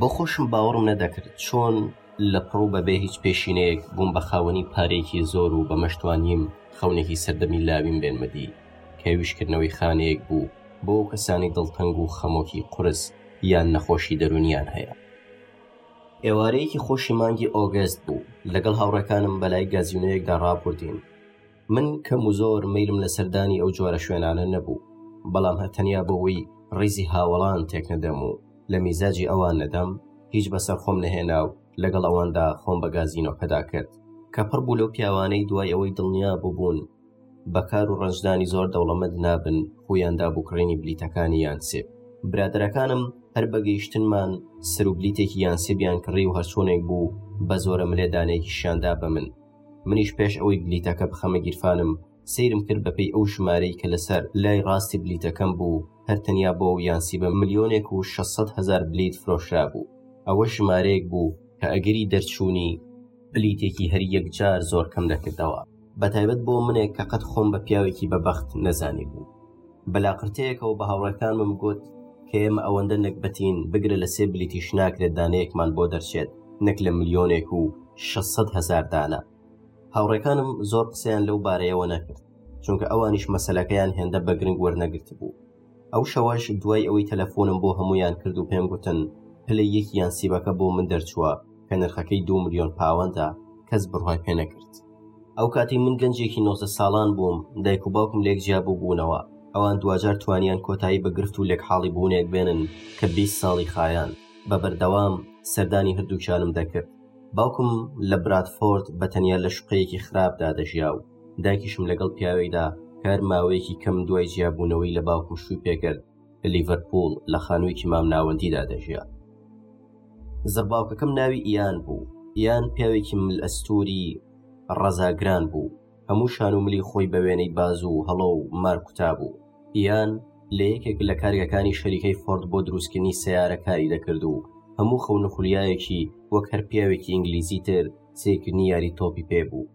بۆ خۆشم باوەڕم نەدەکرد چۆن لە پڕ و بەبێ هیچ پێشینەیەک بووم بە خاوەنی پارەیەکی زۆر و بەمەش توانیم خەونێکی سەردەمی لاویم بێنمە دی کە ویشکردنەوەی خانەیەک بوو بۆ ئەو کەسانەی دڵتەنگ و خەمۆکی قورس یان نەخۆشی دەروونییان هەیە. ئێوارەیەکی خۆشی مانگی ئۆگەست بوو، لەگەڵ هاوڕێکانم بەلای گازینۆیەکدا ڕابووردین. من کەم و زۆر مەیلم لە سەردانی ئەو جۆرە شوێنانە نەبوو، بەڵام هەر تەنیا بۆوەی ڕیزی هاوەڵان تێکنەدەم و لە میزاجی ئەوان نەدەم، هیچ بەسەر خۆم نەهێنا و لەگەڵ ئەواندا خۆم بە گازینۆکەدا کرد، کە پڕ بوو لەو پیاوانەی دوای ئەوەی دڵنیا بووبوون بە کار و ڕەنجدانی زۆر دەوڵەمەند نابن، خوویان دا بۆ کڕینی بلیتەکانی یانسێب. برادەرەکانم هەر بە گەیشتنمان سەروبلیتێکی یانسێبیان کڕی و هەرچۆنێک بوو بە زۆرەملێ دانەیەکیشیان دا بە من. منیش پێش ئەوەی بلیتەکە بخەمە گیرفانم سەیرم کرد بەپێی ئەو ژمارەی کە لەسەر لای ڕاستی بلیتەکەم بوو هەر تەنیا بۆ و یانسی بە ملیۆنێک و 600 هزار بلیت فرۆشرا بوو ئەوە ژمارەیەک بوو کە ئەگەری دەرچوونی بلیتێکی هەر یەکجار زۆر کەم دەکردەوە بەتایبەت بۆ منێک کە قەت خۆم بە پیاوێکی بە بەخت نەزانی بوو. بە لاقرتەیەکەوە بە هاوڕێکانمم گوت کە ئێمە ئەوەندە نەگبەتین بگرە لە سێ بلیتیش ناکرێت دانەیەکمان بۆ دەرچێت نەک لە ملیۆنێک و 600 هزار دانە هاوڕێکانم زۆر قسەیان لەو بارەیەوە نەکرد چونکە ئەوانیش مەسلەکەیان هێندە بەگرنگ وەرنەگرت بوو ئەو شەوەش دوای ئەوەی تەلەفۆنم بۆ هەمویان کرد و پێم گوتن پلە یەکیان سیبەکە بۆ من دەرچووە کە نرخەکەی دو ملیۆن پاوەندە کەس بڕوای پێ نەکرد ئەو کاتەی من گەنجێکی نۆزدە ساڵان بووم دایک و باوکم لێک جیا بووبوونەوە ئەوان دواجار توانیان کۆتایی بە گرفت و لێکحاڵی بوونێک بێنن کە بیست ساڵی خایان بە بەردەوام سەردانی هەردووکیانم دەکرد باوکم لە برادفۆرد بە تەنیا لە شوقەیەکی خراپدا دەژیا و دایکیشم لەگەڵ پیاوێکدا کە هەر ماوەیەکی کەم دوای جیابوونەوەی لە باوکم شووی پێکرد لیڤەرپوڵ لە خانوویەکی مامناوەندیدا دەژیا زڕباوکەکەم ناوی ئیان بوو یان پیاوێکی مل ئەستوری ڕەزاگران بوو هەموو شان و ملی خۆی بە وێنەی باز و هەڵۆ و مارکوتا بوو یان لە یەکێک لە کارگەکانی شەریکەی فۆرد بۆ دروستکردنی سیارە کاری دەکرد و هەموو خەونخولیایەکی وەک هەر پیاوێکی ئینگلیزی تر سیرکردنی یاری تۆپی پێ بوو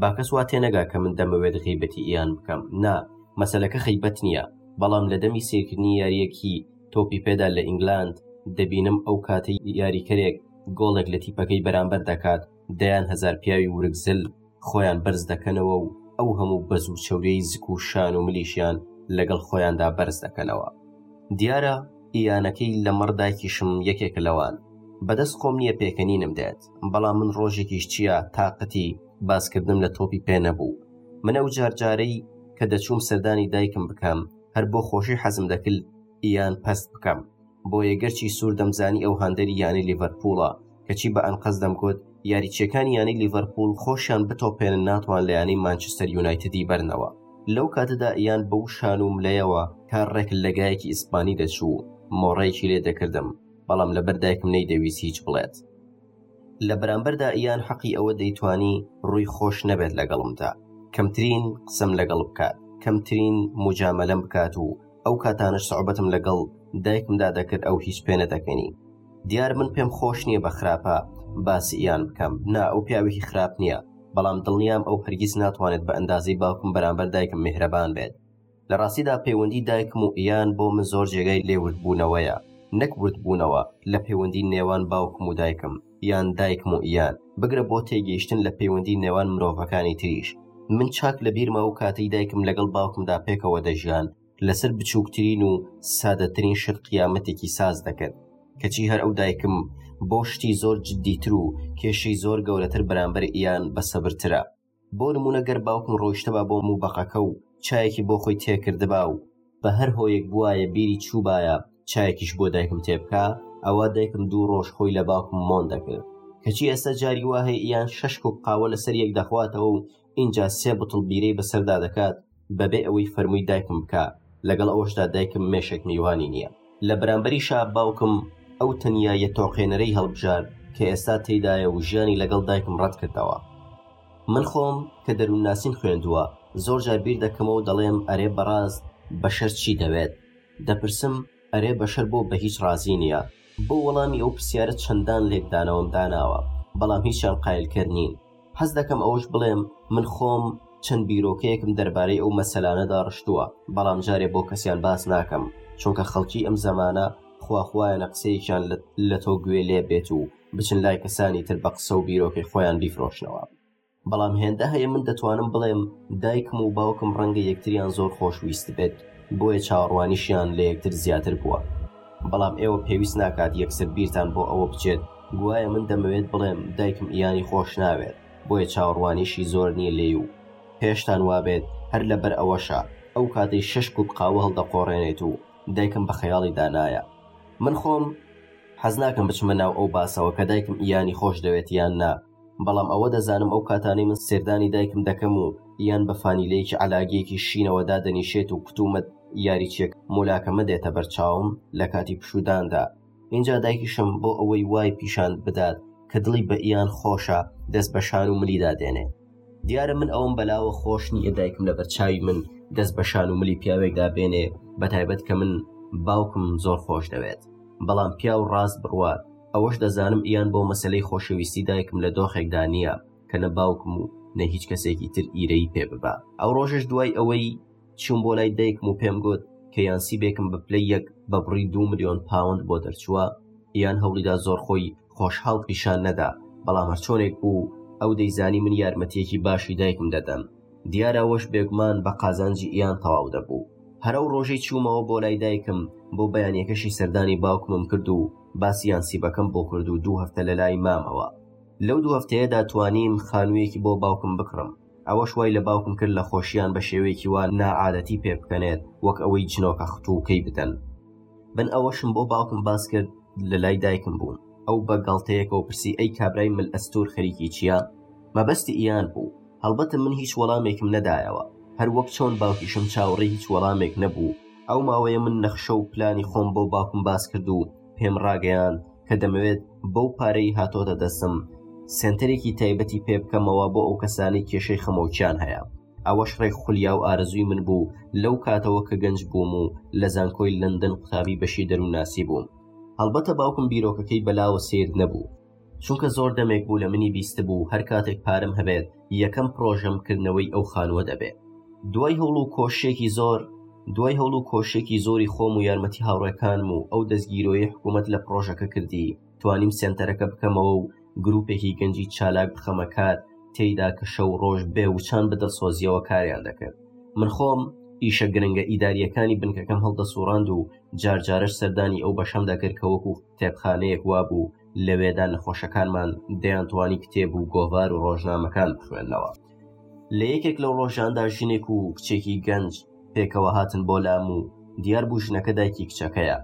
با کەس وا تێنەگا کە من دەمەوێت غەیبەتی ئیان بکەم نا مەسەلەکە خەیبەت نیە بەڵام لە دەمی سەیرکردنی یاریەکی تۆپی پێدا لە ئینگلاند دەبینم ئەو کاتەی یاریکەرێک گۆڵێک لە تیپەکەی بەرامبەر دەکات دەیان هەزار پیاوی ورگ زل خۆیان بەرز دەکەنەوە و ئەو هەموو بەز و چەورەی زک و شان و ملیشیان لەگەڵ خۆیاندا بەرز دەکەنەوە دیارە ئیانەکەی لەمەڕ دایکیشم یەکێک لەوان بەدەست خۆم نییە پێکەنینم دێت بەڵام من ڕۆژێکیش چییە تااقەتی باسکردنم لە تۆپی پێ نەبوو من ئەو جارجارەی کە دەچووم سەردانی دایکم بکەم هەر بۆ خۆشی حەزم دەکرد یان پەست بکەم بۆ یەگەرچی سوور دەمزانی ئەو هاندەری یانی لیڤەرپوڵە کەچی بە ئەنقەز دەمگوت یاریچەکانی یانی لیڤەرپول خۆشیان بتۆپێنن ناتوان لە یانی مانچستەر یونایتدی بەرنەوە لەو کاتەدا یان بەو شان و ملەیەوە تا ڕێک لەگایەکی ئیسپانی دەچوو مۆڕێکی لێ دەکردم بەڵام لەبەر دایکم نەیدەویست هیچ بڵێت لە بەرامبەردا ئیان حەقی ئەوە دەیتوانی ڕووی خۆش نەبێت لەگەڵمدا کەمترین قسم لەگەڵ بکات کەمترین مجامەلەم بکات و ئەو کاتانش سعبەتم لەگەڵ دایکمدا دەکرد ئەو هیچ پێ نەدەکەنی دیار من پێم خۆش نییە بە خراپە باسی ئیان بکەم نا ئەو پیاوێکی خراپ نییە بەڵام دڵنیام ئەو هەرگیز ناتوانێت بە ئەندازەی باوکم بەرامبەر دایکم میهرەبان بێت لە ڕاستیدا پەیوەندی دایکم و ئیان بۆ من زۆر جێگای لێ ورد بوونەوەیە نەک ورد بوونەوە لە پەیوەندی نێوان باوکم و دایکم یان دایکم و ئیان بگرە بۆ تێگەیشتن لە پەیوەندی نێوان مرۆڤەکانی تریش من چاک لە بیرمە و کاتەی دایکم لەگەڵ باوکمدا پێکەوە دەژیان لەسەر بچووکترین و سادەترین شت قیامەتێکی ساز دەکرد کەچی هەر ئەو دایکم بۆ شتی زۆر جددیتر و کێشەی زۆر گەورەتر بەرامبەر ئیان بە سەبرترە بۆ نموونە گەر باوکم ڕۆیشتبا بۆ موبەقەکە و چایەکی بۆ خۆی تێکردبا و بە هەر هۆیەک بوایە بیری چووبایە چایەکیش بۆ دایکم تێبکا ئەوە دایکم دوو ڕۆژ خۆی لە باوکم مۆن دەکرد کەچی ئێستا جاری واهەیە یان شەش کۆک قاوە لەسەر یەک دەخواتەوە و ئینجا سێ بتڵ بیرەی بەسەردا دەکات بەبێ ئەوەی فەرمووی دایکم بکا لەگەڵ ئەوەشدا دایکم مێشێک میوانی نییە لە بەرامبەریشا باوکم ئەو تەنیا یە تۆقێنەرەی هەڵبژار کە ئێستا تێدایە و ژیانی لەگەڵ دایکم ڕەت کردەوە من خۆم کە دەروون ناسیم خوێندووە زۆر جار بیر دەکەمەوە دەڵێم ئەرێ بەڕاست بەشەر چی دەوێت دەپرسم ئەرێ بەشەر بۆ بە هیچ ڕازی نییە؟ بۆ وەڵامی ئەو پرسیارە چەندان لێکدانەوەم داناوە، بەڵام هیچیان قایلکەر نین. حەز دەکەم ئەوەش بڵێم، من خۆم چەند بیرۆکەیەکم دەربارەی ئەو مەسەلانە داڕشتووە، بەڵام جارێ بۆ کەسیان باس ناکەم، چونکە خەڵکی ئەم زەمانە خواخوایانە قسەیەکیان لە تۆ گوێ لێ بێت و بچن لای کەسانی تر بە قسە و بیرۆکەی خۆیان بیفرۆشنەوە. بەڵام هێندە هەیە من دەتوانم بڵێم دایکم و باوکم ڕەنگە یەکتریان زۆر خۆش ویستبێت بۆیە چاوەڕوانیشیان لە یەکتر زیاتر بووە بەڵام ئێوە پێویست ناکات یەکسەر بیرتان بۆ ئەوە بچێت گوایە من دەمەوێت بڵێم دایکم ئیانی خۆش ناوێت بۆیە چاوەڕوانیشی زۆر نییە لێی و پێشتان وابێت هەر لەبەر ئەوەشە ئەو کاتەی شەش کوپ قاوە هەڵدەقۆڕێنێت و دایکم بە خەیاڵیدا نایە من خۆم حەز ناکەم بچمە ناو ئەو باسەوە کە دایکم ئیانی خۆش دەوێت یان نا بەڵام ئەوە دەزانم ئەو کاتانەی من سەردانی دایکم دەکەم و یان بە فانیلەیەکی عەلاگیەکی شینەوە دادەنیشێت و کتومت یاریچێک مۆلاکەمە دێتە بەرچاوم لە کاتی پشوداندا ئینجا دایکیشم بۆ ئەوەی وای پیشان بدات کە دڵی بە ئیان خۆشە دەست بە شان و ملیدا دێنێ دیارە من ئەوم بەلاوە خۆش نییە دایکم لە بەرچاوی من دەست بە شان و ملی پیاوێکدا بێنێ بە تایبەت کە من باوکم زۆر خۆش دەوێت بەڵام پیاو ڕاست بڕوات ئەوەش دەزانم ئیان بۆ مەسلەی خۆشەویستی دایکم لە دۆخێکدا نییە کە نە باوکم و نە هیچ کەسێکی تر ئیرەی پێ ببا ئەو ڕۆژش دوای ئەوەی چوم بۆ لای دایکم و پێم گوت کە یانسی بێکم بە پلەی یەک بە بڕی دو ملیۆن پاوەند بۆ دەرچووە یان هەوڵیدا زۆر خۆی خۆشحاڵ پیشان نەدا بەڵام هەرچۆنێک بوو ئەو دەیزانی من یارمەتیەکی باشی دایکم دەدەم دیارە ئەوەش بێگومان بە قازانجی ئیان تەواو دەبوو هەر ئەو ڕۆژەی چوومەوە بۆ لای دایکم بۆ بەیانیەکەشی سەردانی باوکمم کرد و باسی یانسیبەکەم بۆ کرد و دوو هەفتە لە لای مامەوە لەو دوو هەفتەیەدا توانیم خانوویەکی بۆ باوکم بکڕم ئەوەش وای لە باوکم کرد لە خۆشیان بە شێوەیەکی وا ناعادەتی پێ بکەنێت وەک ئەوەی جنۆکە ختووکەی بدەن من ئەوەشم بۆ باوکم باس کرد لە لای دایکم بووم ئەو بە گەڵتەیەکەوە پرسی ئەی کابرای مل ئەستور خەریکی چییە مەبەستی ئیان بوو هەڵبەتە من هیچ وەڵامێکم نەدایەوە هەر وەک چۆن باوکیشم چاوەڕێی هیچ وەڵامێک نەبوو ئەو ماوەیە من نەخشە و پلانی خۆم بۆ باوکم باس کرد و پێم ڕاگەیان کە دەمەوێت بەو پارەی هاتۆتە دەستم سنتەرێکی تایبەتی پێ بکەمەوە بۆ ئەو کەسانی کێشەی خەمۆکیان هەیە ئەوەش ڕێک خولیا و ئارزووی من بوو لەو کاتەوە کە گەنج بووم و لە زانکۆی لەندەن قوتابی بەشی دەروونناسی بووم هەڵبەتە باوکم بیرۆکەکەی بەلاوە سیر نەبوو چونکە زۆر دەمێک بوو لە منی بیستبوو هەر کاتێک پارەم هەبێت یەکەم پرۆژەم کردنەوەی ئەو خانووە دەبێ دوای هەوڵ و کۆشێکی زۆر دوای هەوڵ و کۆشێکی زۆری خۆم و یارمەتی هاوڕێکانم و ئەو دەستگیرۆیە حکوومەت لە پرۆژەکە کردی توانیم سێنتەرەکە بکەمەوە و گروپێکی گەنجی چالاک بخەمە کار تێیدا کە شەو ڕۆژ بێ وچان بە دڵسۆزیەوە کاریان دەکرد من خۆم ئیشە گرنگە ئیداریەکانی بنکەکەم هەڵدەسوڕاند و جارجارش سەردانی ئەو بەشەم دەکرد کە وەکو تێبخانەیەک وابوو لەوێدا نەخۆشەکانمان دەیانتوانی کتێب و گۆڤار و ڕۆژنامەکان بخوێنەوە لە یەکێک لەو ڕۆژاندا ژنێک و کچێکی گەنج پێکەوە هاتن بۆ لام و دیار بوو ژنەکە دایکی کچەکەیە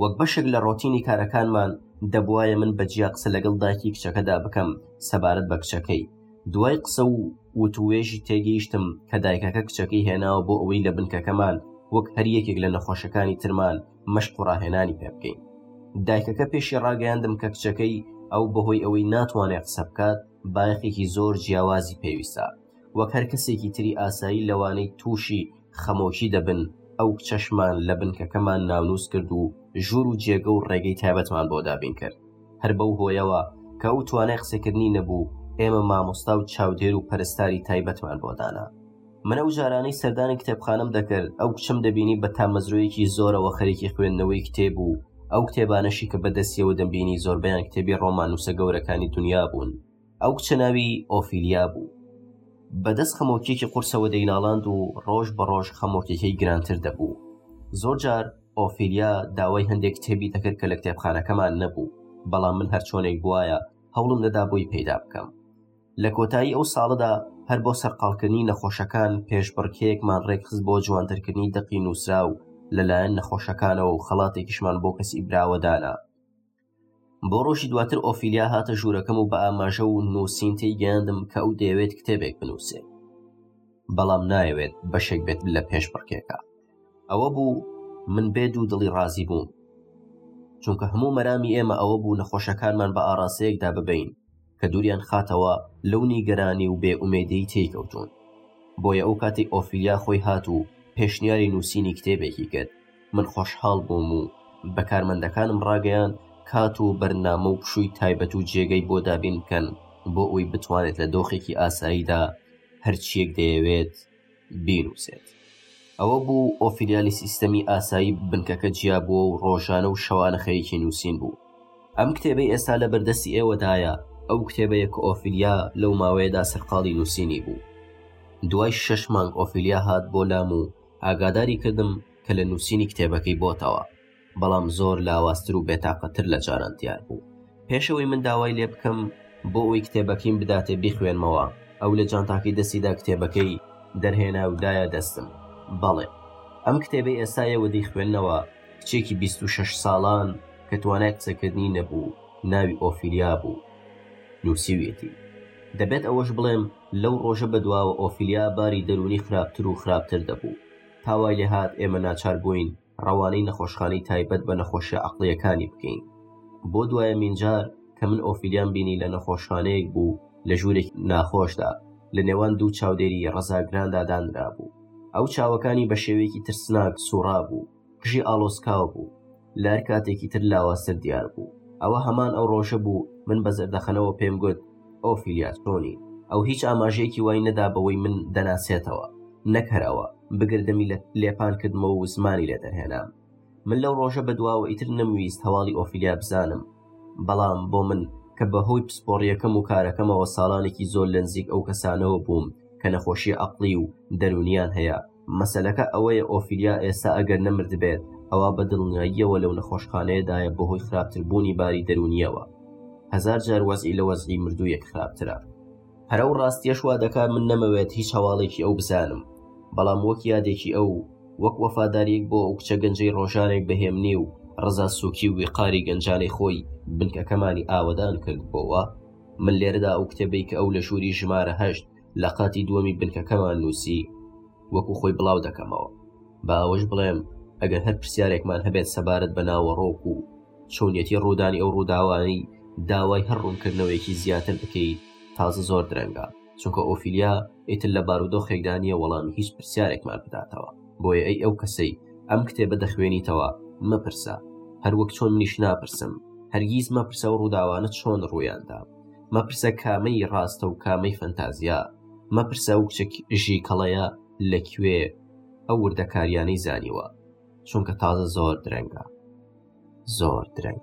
وەک بەشێک لە ڕۆتینی کارەکانمان دەبواە من بەجیا قسە لەگەڵ دایکی کچەکەدا بکەم سەبارەت بە کچەکەی دوای قسە و وتوێژی تێگەیشتم کە دایکەکە کچەکەی هێناوە بۆ ئەوەی لە بنکەکەمان وەک هەر یەکێک لە نەخۆشەکانی ترمان مەشق و ڕاهێنانی پێ بکەین دایکەکە پێشی ڕاگەیاندم کە کچەکەی ئەو بەهۆی ئەوەی ناتوانێت قسە بکات بایەخێکی زۆر جیاوازی پێویستە وەک هەر کەسێکی تری ئاسایی لەوانەی تووشی خەمۆکی دەبن ئەو کچەشمان لە بنکەکەمان ناونووس کرد و ژوور و جێگە و ڕێگەی تایبەتمان بۆ دابین کرد هەر بەو هۆیەوە کە ئەو توانای قسەکردنی نەبوو ئێمە مامۆستا و چاودێر و پەرستاری تایبەتمان بۆدانا من ئەو جارانەی سەردانی کتێبخانەم دەکرد ئەو کچم دەبینی بە تامەزرۆیەکی زۆرەوە خەرێکی خوێندنەوەی کتێب و ئەو کتێبانەشی کە بەدەستیەوە دەمبینی زۆربیان کتێبی ڕۆمانوسە گەورەکانی دنیا بوون ئەو کچە ناوی ئۆفیلیا بوو بەدەست خەمۆکیەکی قورسەوە دەیناڵاند و ڕۆژ بە ڕۆژ خەمۆکیەکەی گرانتر دەبوو زۆر جار ئۆفیلیا داوای هەندێک کتێبی دەکرد کە لە کتێبخانەکەمان نەبوو بەڵام من هەرچۆنێک بواە هەوڵم دەدا بۆی پەیدا بکەم لە کۆتایی ئەو ساڵەدا هەر بۆ سەرقاڵکردنی نەخۆشەکان پێشبڕکێکمان ڕێکخست بۆ جوانترکردنی دەقی نووسراو لەلایەن نەخۆشەکانەوە و خەڵاتێکیشمان بۆ کەسی براوە دانا بۆ ڕۆژی دواتر ئۆفیلیا هاتە ژوورەکەم و بە ئاماژە و نووسین تێی گەیاندم کە ئەو دەیەوێت کتێبێک بنووسێ بەڵام نایەوێت بەشێک بێت لە پێش بڕکێکە ئەوە بوو من بێ دوو دڵی ڕازی بووم چونکە هەموو مەرامی ئێمە ئەوە بوو نەخۆشەکانمان بە ئاراستەیەکدا ببین کە دووریان خاتەوە لەو نیگەرانی و بێ ئومێدیەی تێی کەوتوون بۆیە ئەو کاتی ئۆفیلیا خۆی هات و پێشنیاری نووسینی کتێبێکی کرد من خۆشحاڵ بووم و بە کارمەندەکانم ڕاگەیان کات و بەرنامە و پشووی تایبەت و جێگەی بۆ دابین بکەن بۆ ئەوی بتوانێت لە دۆخێکی ئاساییدا هەرچیەک دەیەوێت بینووسێت. ئەوە بوو ئۆفیلیانی سیستەمی ئاسایی بنکەکە جیا بووە و ڕۆژانە و شەوانە خەریکی نووسین بوو. ئەم کتێبەی ئێستا لە بەردەستی ئێوەدایە، ئەو کتێبەیە کە ئۆفیلیا لەو ماوەیەدا سەرقاڵی نووسینی بوو. دوای شەش مانگ ئۆفیلیا هات بۆ لام و ئاگاداری کردم کە لە نووسینی کتێبەکەی بۆتەوە. بەڵام زۆر لاوازتر و بێتاقەتتر لە جاران دیار بوو. پێش ئەوەی من داوای لێ بکەم بۆ ئەوەی کتێبەکەیم بداتێ بیخوێنمەوە، ئەو لە جانتاکەی دەستیدا کتێبەکەی دەرهێنا و دایە دەستم. بەڵێ. ئەم کتێبەی ئێستا ئێوە دەیخوێننەوە، کچێکی بیست و شەش ساڵان کە توانای قسەکردنی نەبوو، ناوی ئۆفیلیا بوو، نووسیویەتی. دەبێت ئەوەش بڵێم لەو ڕۆژە بەدواوە ئۆفیلیا باری دەروونی خراپتر و خراپتر دەبوو. تا وای لێ هات ئێمە ناچار بووین ڕەوانەی نەخۆشخانەی تایبەت بە نەخۆشیە عقلیەکانی بکەین بۆ دوایە مینجار کە من ئۆفیلیان بینی لە نەخۆشخانەیەک بوو لە ژوورێک ناخۆشدا لە نێوان دوو چاودێری ڕزاگراندا دانرا بوو ئەو چاوەکانی بە شێوەیەکی ترسناک سوڕا بوو قژی ئالۆسکاو بوو لار کاتێکی تر لاوازتر دیار بوو ئەوە هەمان ئەو ڕۆژە بوو من بە زەردەخەنەوە پێم گوت ئۆفیلیا چۆنی؟ ئەو هیچ ئاماژەیەکی وای نەدا بەوەی من دەناسێتەوە نەک هەر ئەوە بگر دەمی لە لێپان کردمەوە و زمانی لێ دەرهێنام من لەو ڕۆژە بەدواوە ئیتر نەمویست هەواڵی ئۆفیلیا بزانم بەڵام بۆ من کە بە هۆی پسپۆڕیەکەم و کارەکەمەوە ساڵانێکی زۆر لە نزیک ئەو کەسانەوە بووم کە نەخۆشی عقلی و دەرونیان هەیە مەسەلەکە ئەوەیە ئۆفیلیا ئێستا ئەگەر نەمردبێت ئەوا بە دڵنیاییەوە لەو نەخۆشخانەیەدایە بەهۆی خراپتربوونی باری دەرونیەوە هەزار جار وەزعی لە وەزعی مردوویەک خراپترە هەرە و ڕاستیەش وا دەکا من نەمەوێت هیچ هەواڵێکی ئەو بزانم بەڵام وەک یادێکی ئەو وەک وەفاداریەک بۆ ئەو کچە گەنجەی ڕۆژانێک بەهێمنی و ڕزا سووکی و ویقاری گەنجانەی خۆی بنکەکەمانی ئاوەدان کرد بۆوە من لێرەدا ئەو کتێبەی کە ئەو لە ژووری ژمارە هەشت لە قاتی دووەمی بنکەکەمان نووسی وەکو خۆی بڵاو دەکەمەوە با ئەوەش بڵێم ئەگەر هەر پرسیارێکمان هەبێت سەبارەت بە ناوەڕۆک و چۆنیەتی ڕوودانی ئەو ڕووداوانی داوای هەر ڕوونکردنەوەیەکی زیاتر بکەیت تازە زۆر درەنگە چونکە ئۆفیلیا ئیتر لە بارودۆخێکدا نییە وەڵامی هیچ پرسیارێکمان بداتەوە بۆیە ئەی ئەو کەسەی ئەم کتێبە دەخوێنیتەوە مەپرسە هەروەک چۆن منیش ناپرسم هەرگیز مەپرسە و ڕووداوانە چۆن ڕوویاندا مەپرسە کامەی ڕاستە و کامەی فەنتازیا، مەپرسە ئەو کچە ژیکەڵەیە لە کوێ ئەو وردەکاریانەی زانیوە، چونکە تازە زۆر درەنگە، زۆر درەنگ.